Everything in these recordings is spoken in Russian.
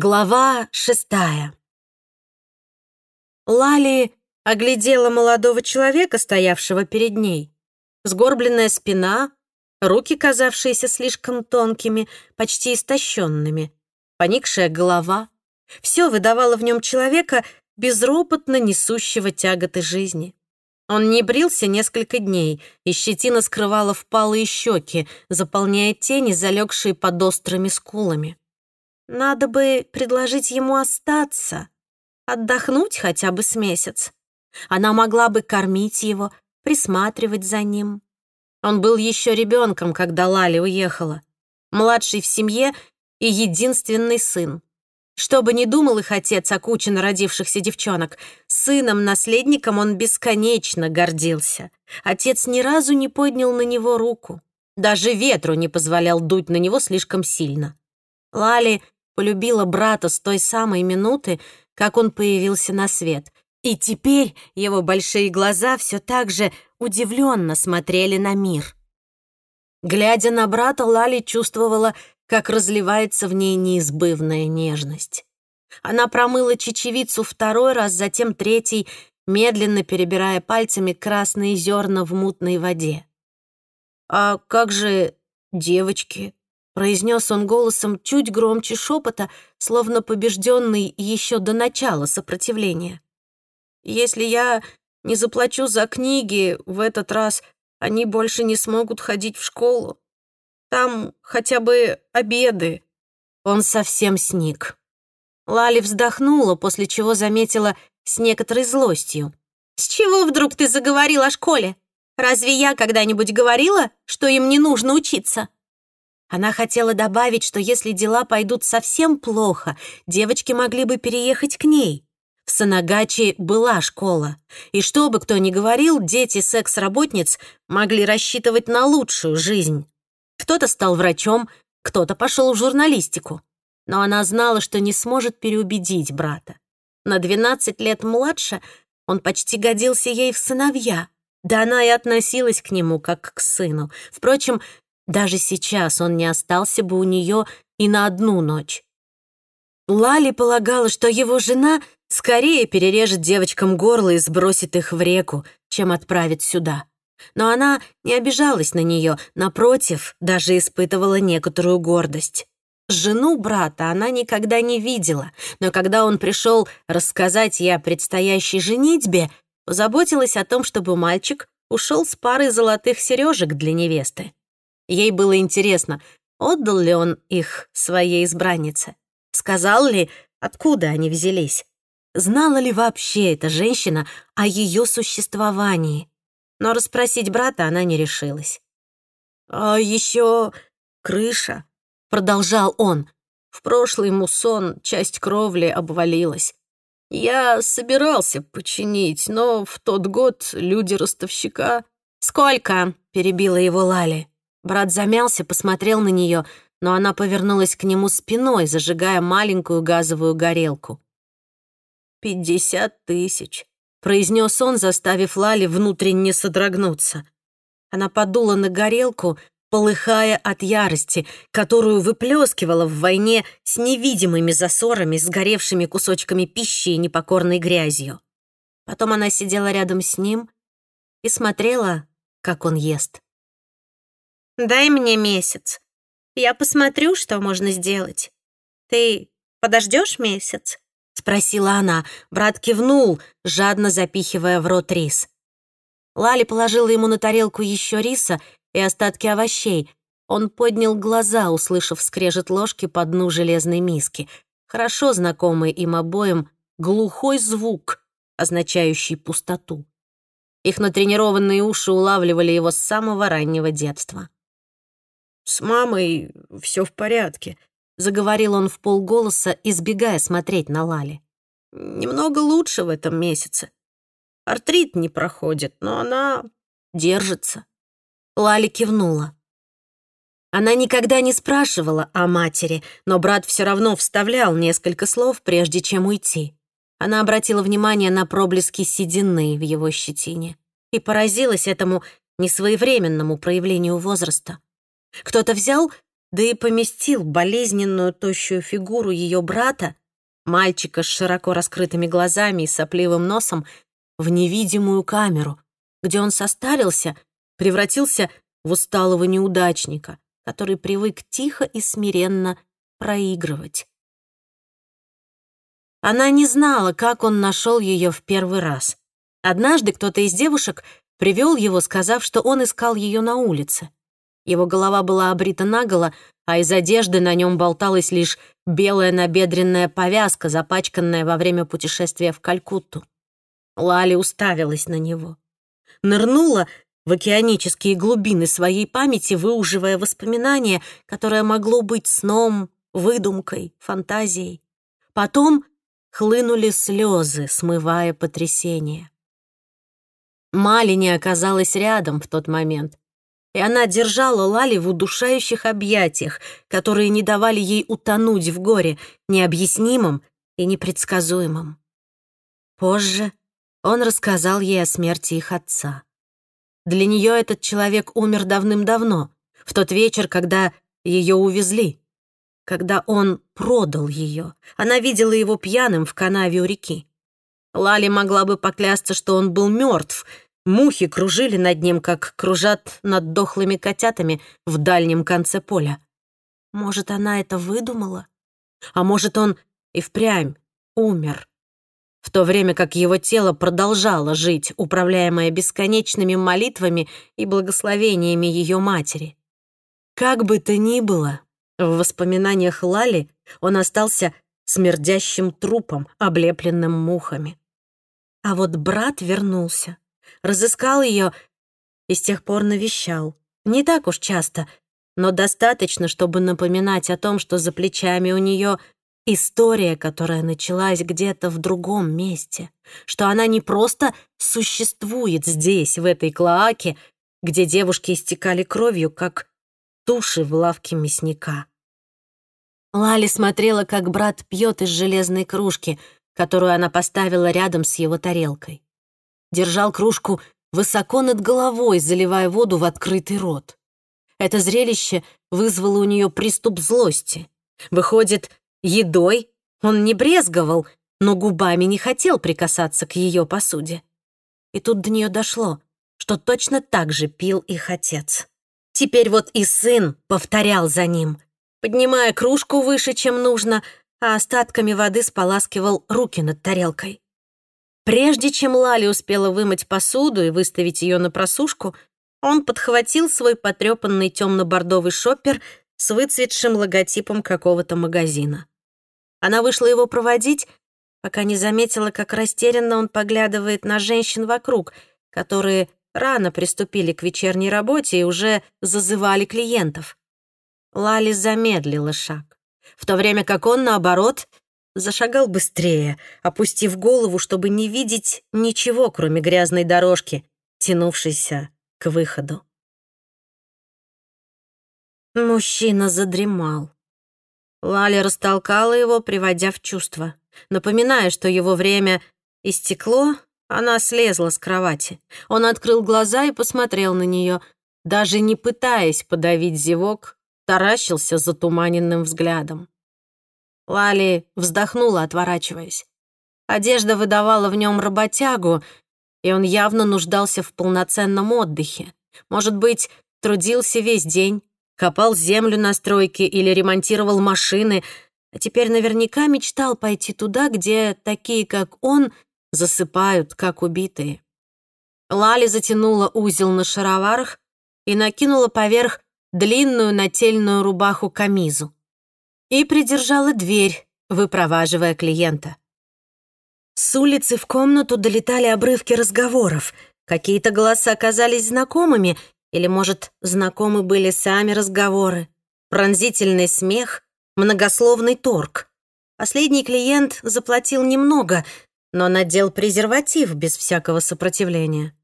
Глава шестая. Лали оглядела молодого человека, стоявшего перед ней. Сгорбленная спина, руки, казавшиеся слишком тонкими, почти истощенными, поникшая голова. Все выдавало в нем человека, безропотно несущего тяготы жизни. Он не брился несколько дней, и щетина скрывала впалые щеки, заполняя тени, залегшие под острыми скулами. Надо бы предложить ему остаться, отдохнуть хотя бы с месяц. Она могла бы кормить его, присматривать за ним. Он был еще ребенком, когда Лали уехала. Младший в семье и единственный сын. Что бы ни думал их отец о куче народившихся девчонок, сыном-наследником он бесконечно гордился. Отец ни разу не поднял на него руку. Даже ветру не позволял дуть на него слишком сильно. Лали полюбила брата с той самой минуты, как он появился на свет. И теперь его большие глаза все так же удивленно смотрели на мир. Глядя на брата, Лали чувствовала, как разливается в ней неизбывная нежность. Она промыла чечевицу второй раз, затем третий, медленно перебирая пальцами красные зерна в мутной воде. «А как же девочки?» Произнес он голосом чуть громче шепота, словно побежденный еще до начала сопротивления. «Если я не заплачу за книги в этот раз, они больше не смогут ходить в школу. Там хотя бы обеды». Он совсем сник. Лали вздохнула, после чего заметила с некоторой злостью. «С чего вдруг ты заговорил о школе? Разве я когда-нибудь говорила, что им не нужно учиться?» Она хотела добавить, что если дела пойдут совсем плохо, девочки могли бы переехать к ней. В Санагачи была школа, и что бы кто ни говорил, дети секс-работниц могли рассчитывать на лучшую жизнь. Кто-то стал врачом, кто-то пошел в журналистику. Но она знала, что не сможет переубедить брата. На 12 лет младше он почти годился ей в сыновья. Да она и относилась к нему как к сыну. Впрочем, даже сейчас он не остался бы у нее и на одну ночь. Лали полагала, что его жена скорее перережет девочкам горло и сбросит их в реку, чем отправит сюда. Но она не обижалась на нее, напротив, даже испытывала некоторую гордость. Жену брата она никогда не видела, но когда он пришел рассказать ей о предстоящей женитьбе, позаботилась о том, чтобы мальчик ушел с парой золотых сережек для невесты. Ей было интересно, отдал ли он их своей избраннице, сказал ли, откуда они взялись, знала ли вообще эта женщина о ее существовании. Но расспросить брата она не решилась. «А еще крыша», — продолжал он. «В прошлый муссон часть кровли обвалилась. Я собирался починить, но в тот год люди ростовщика...» «Сколько?» — перебила его Лали. Брат замялся, посмотрел на нее, но она повернулась к нему спиной, зажигая маленькую газовую горелку. «Пятьдесят тысяч», — произнес он, заставив Лали внутренне содрогнуться. Она подула на горелку, полыхая от ярости, которую выплескивала в войне с невидимыми засорами, сгоревшими кусочками пищи и непокорной грязью. Потом она сидела рядом с ним и смотрела, как он ест. Дай мне месяц. Я посмотрю, что можно сделать. Ты подождешь месяц?» — спросила она. Брат кивнул, жадно запихивая в рот рис. Лали положила ему на тарелку еще риса и остатки овощей. Он поднял глаза, услышав скрежет ложки по дну железной миски. Хорошо знакомый им обоим глухой звук, означающий пустоту. Их натренированные уши улавливали его с самого раннего детства. «С мамой все в порядке», — заговорил он в полголоса, избегая смотреть на Лали. «Немного лучше в этом месяце. Артрит не проходит, но она держится». Лали кивнула. Она никогда не спрашивала о матери, но брат все равно вставлял несколько слов, прежде чем уйти. Она обратила внимание на проблески седины в его щетине и поразилась этому несвоевременному проявлению возраста. Кто-то взял да и поместил болезненную тощую фигуру ее брата, мальчика с широко раскрытыми глазами и сопливым носом, в невидимую камеру, где он состарился, превратился в усталого неудачника, который привык тихо и смиренно проигрывать. Она не знала, как он нашел ее в первый раз. Однажды кто-то из девушек привел его, сказав, что он искал ее на улице. Его голова была обрита наголо, а из одежды на нем болталась лишь белая набедренная повязка, запачканная во время путешествия в Калькутту. Лали уставилась на него. Нырнула в океанические глубины своей памяти, выуживая воспоминание, которое могло быть сном, выдумкой, фантазией. Потом хлынули слезы, смывая потрясение. Мали не оказалась рядом в тот момент, и она держала Лали в удушающих объятиях, которые не давали ей утонуть в горе, необъяснимом и непредсказуемом. Позже он рассказал ей о смерти их отца. Для нее этот человек умер давным-давно, в тот вечер, когда ее увезли когда он продал ее. Она видела его пьяным в канаве у реки. Лали могла бы поклясться, что он был мертв. Мухи кружили над ним, как кружат над дохлыми котятами в дальнем конце поля. Может, она это выдумала? А может, он и впрямь умер? В то время как его тело продолжало жить, управляемое бесконечными молитвами и благословениями ее матери. Как бы то ни было, в воспоминаниях Лали он остался смердящим трупом, облепленным мухами. А вот брат вернулся, разыскал ее и с тех пор навещал. Не так уж часто, но достаточно, чтобы напоминать о том, что за плечами у нее история, которая началась где-то в другом месте, что она не просто существует здесь, в этой клоаке, где девушки истекали кровью, как туши в лавке мясника. Лали смотрела, как брат пьет из железной кружки, которую она поставила рядом с его тарелкой. Держал кружку высоко над головой, заливая воду в открытый рот. Это зрелище вызвало у нее приступ злости. Выходит, едой он не брезговал, но губами не хотел прикасаться к ее посуде. И тут до нее дошло, что точно так же пил их отец. Теперь вот и сын повторял за ним, поднимая кружку выше, чем нужно, а остатками воды споласкивал руки над тарелкой. Прежде чем Лали успела вымыть посуду и выставить ее на просушку, он подхватил свой потрепанный темно-бордовый шоппер с выцветшим логотипом какого-то магазина. Она вышла его проводить, пока не заметила, как растерянно он поглядывает на женщин вокруг, которые рано приступили к вечерней работе и уже зазывали клиентов. Лали замедлила шаг, в то время как он, наоборот, зашагал быстрее, опустив голову, чтобы не видеть ничего, кроме грязной дорожки, тянувшейся к выходу. Мужчина задремал. Лали растолкала его, приводя в чувство. Напоминая, что его время истекло, она слезла с кровати. Он открыл глаза и посмотрел на нее, даже не пытаясь подавить зевок, таращился затуманенным взглядом. Лали вздохнула, отворачиваясь. Одежда выдавала в нем работягу, и он явно нуждался в полноценном отдыхе. Может быть, трудился весь день, копал землю на стройке или ремонтировал машины, а теперь наверняка мечтал пойти туда, где такие, как он, засыпают, как убитые. Лали затянула узел на шароварах и накинула поверх длинную нательную рубаху камизу и придержала дверь, выпроваживая клиента. С улицы в комнату долетали обрывки разговоров. Какие-то голоса оказались знакомыми, или, может, знакомы были сами разговоры. Пронзительный смех, многословный торг. Последний клиент заплатил немного, но надел презерватив без всякого сопротивления.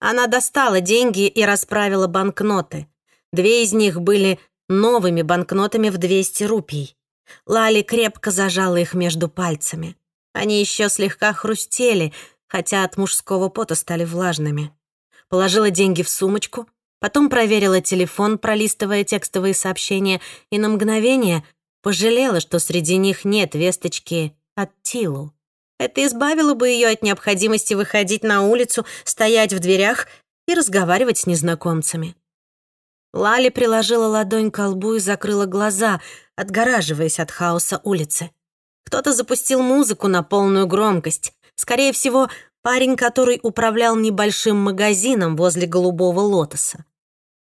Она достала деньги и расправила банкноты. Две из них были новыми банкнотами в 200 рупий. Лали крепко зажала их между пальцами. Они еще слегка хрустели, хотя от мужского пота стали влажными. Положила деньги в сумочку, Потом проверила телефон, пролистывая текстовые сообщения, и на мгновение пожалела, что среди них нет весточки от Тилу. Это избавило бы ее от необходимости выходить на улицу, стоять в дверях и разговаривать с незнакомцами. Лали приложила ладонь к лбу и закрыла глаза, отгораживаясь от хаоса улицы. Кто-то запустил музыку на полную громкость. Скорее всего, парень, который управлял небольшим магазином возле голубого лотоса.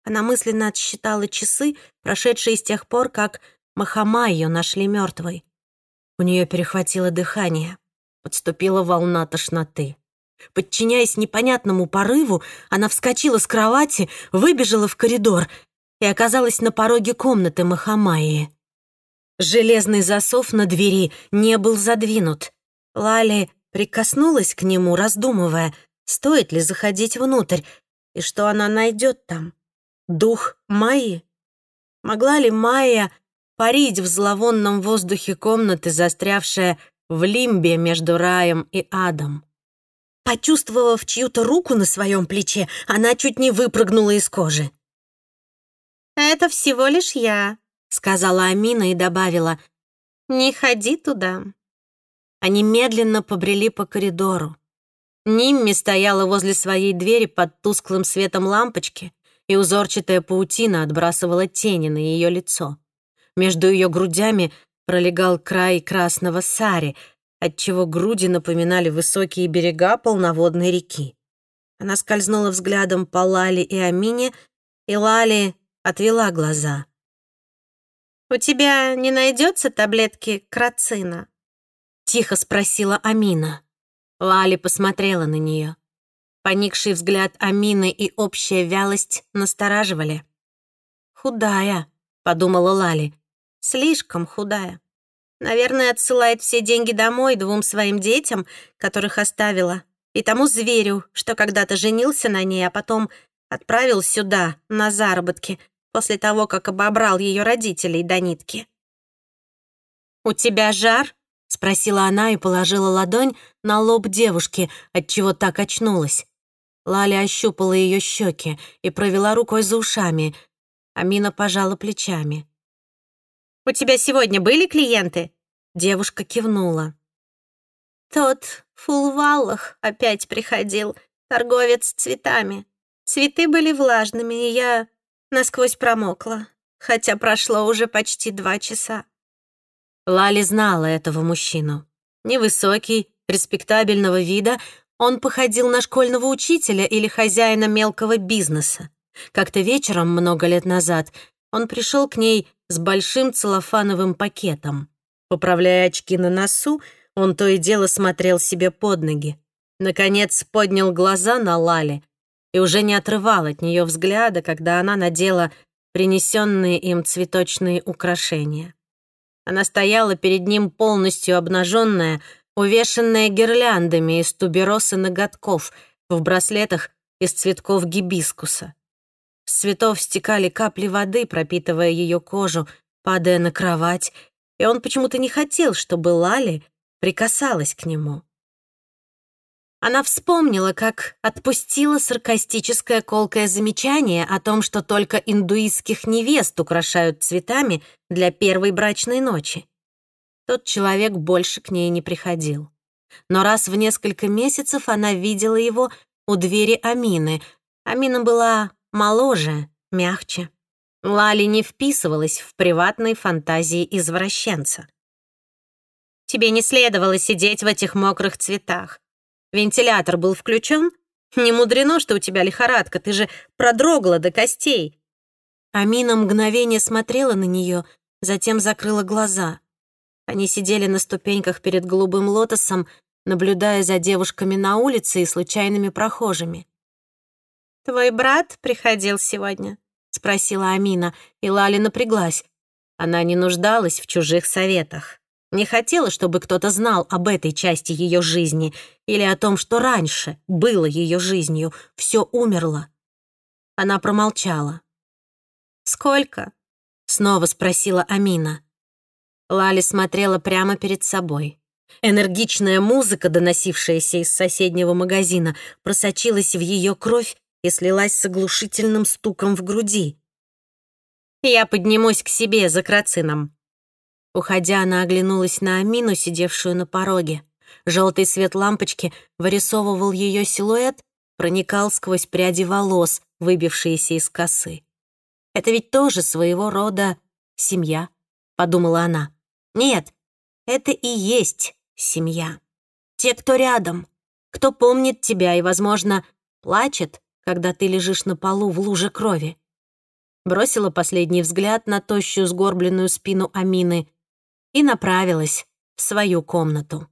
Она мысленно отсчитала часы, прошедшие с тех пор, как Махама ее нашли мертвой. У нее перехватило дыхание. Подступила волна тошноты. Подчиняясь непонятному порыву, она вскочила с кровати, выбежала в коридор и оказалась на пороге комнаты Махамаи. Железный засов на двери не был задвинут. Лали прикоснулась к нему, раздумывая, стоит ли заходить внутрь, и что она найдет там. Дух Майи? Могла ли Майя парить в зловонном воздухе комнаты, застрявшая в лимбе между раем и адом? Почувствовав чью-то руку на своем плече, она чуть не выпрыгнула из кожи. «Это всего лишь я», — сказала Амина и добавила, «Не ходи туда». Они медленно побрели по коридору. Нимми стояла возле своей двери под тусклым светом лампочки, и узорчатая паутина отбрасывала тени на ее лицо. Между ее грудями пролегал край красного сари, отчего груди напоминали высокие берега полноводной реки. Она скользнула взглядом по Лали и Амине, и Лали отвела глаза. «У тебя не найдется таблетки крацина?» — тихо спросила Амина. Лали посмотрела на нее. Поникший взгляд Амины и общая вялость настораживали. «Худая», — подумала Лали, — «слишком худая. Наверное, отсылает все деньги домой двум своим детям, которых оставила, и тому зверю, что когда-то женился на ней, а потом отправил сюда, на заработки, после того, как обобрал ее родителей до нитки. «У тебя жар?» — спросила она и положила ладонь на лоб девушки, отчего так очнулась. Лаля ощупала ее щеки и провела рукой за ушами. Амина пожала плечами. «У тебя сегодня были клиенты?» Девушка кивнула. «Тот Фулваллах опять приходил, торговец цветами. Цветы были влажными, и я насквозь промокла, хотя прошло уже почти два часа. Лали знала этого мужчину. Невысокий, респектабельного вида, он походил на школьного учителя или хозяина мелкого бизнеса. Как-то вечером, много лет назад, он пришел к ней с большим целлофановым пакетом. Поправляя очки на носу, он то и дело смотрел себе под ноги. Наконец поднял глаза на Лали и уже не отрывал от нее взгляда, когда она надела принесенные им цветочные украшения. Она стояла перед ним полностью обнаженная, увешанная гирляндами из тубероса ноготков в браслетах из цветков гибискуса. С цветов стекали капли воды, пропитывая ее кожу, падая на кровать, и он почему-то не хотел, чтобы Лали прикасалась к нему. Она вспомнила, как отпустила саркастическое колкое замечание о том, что только индуистских невест украшают цветами для первой брачной ночи. Тот человек больше к ней не приходил. Но раз в несколько месяцев она видела его у двери Амины. Амина была моложе, мягче. Лали не вписывалась в приватные фантазии извращенца. «Тебе не следовало сидеть в этих мокрых цветах. Вентилятор был включен? Не мудрено, что у тебя лихорадка, ты же продрогла до костей». Амина мгновение смотрела на нее, затем закрыла глаза. Они сидели на ступеньках перед голубым лотосом, наблюдая за девушками на улице и случайными прохожими. «Твой брат приходил сегодня?» — спросила Амина, и Лали напряглась. Она не нуждалась в чужих советах. Не хотела, чтобы кто-то знал об этой части ее жизни или о том, что раньше было ее жизнью, все умерло. Она промолчала. «Сколько?» — снова спросила Амина. Лали смотрела прямо перед собой. Энергичная музыка, доносившаяся из соседнего магазина, просочилась в ее кровь и слилась с оглушительным стуком в груди. «Я поднимусь к себе за крацином». Уходя, она оглянулась на Амину, сидевшую на пороге. Желтый свет лампочки вырисовывал ее силуэт, проникал сквозь пряди волос, выбившиеся из косы. «Это ведь тоже своего рода семья», — подумала она. «Нет, это и есть семья. Те, кто рядом, кто помнит тебя и, возможно, плачет, когда ты лежишь на полу в луже крови». Бросила последний взгляд на тощую сгорбленную спину Амины и направилась в свою комнату.